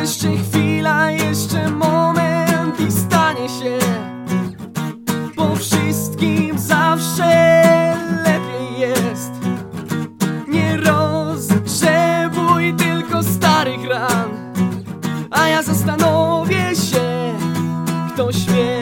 Jeszcze chwila, jeszcze moment i stanie się. Po wszystkim zawsze lepiej jest. Nie rozgrzebuj tylko starych ran A ja zastanowię się, kto śmie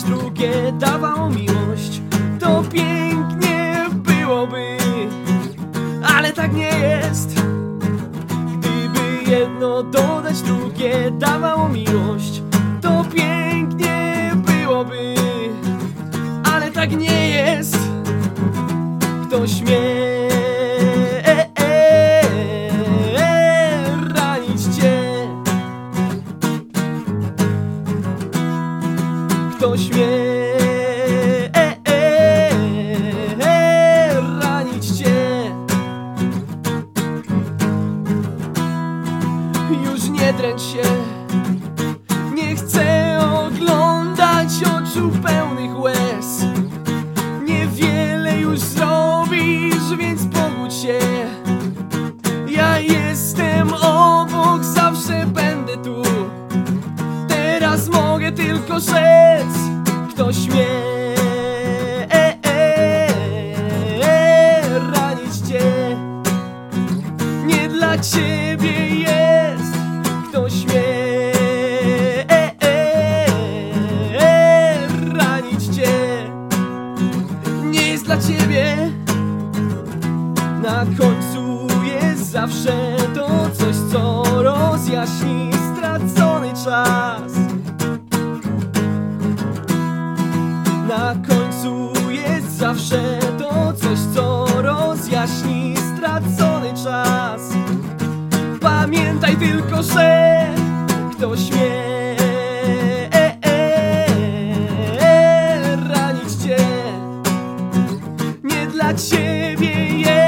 dodać drugie dawało miłość. To pięknie byłoby. Ale tak nie jest. Gdyby jedno dodać drugie dawało miłość To pięknie byłoby. Ale tak nie jest. Kto śmie Kto śmie Tylko rzec Kto śmie ranić cię. Nie dla ciebie jest Kto śmie ranić cię. Nie jest dla ciebie. Na końcu jest zawsze to coś, co rozjaśni stracony czas tylko, że kto śmie ranić cię Nie dla ciebie jest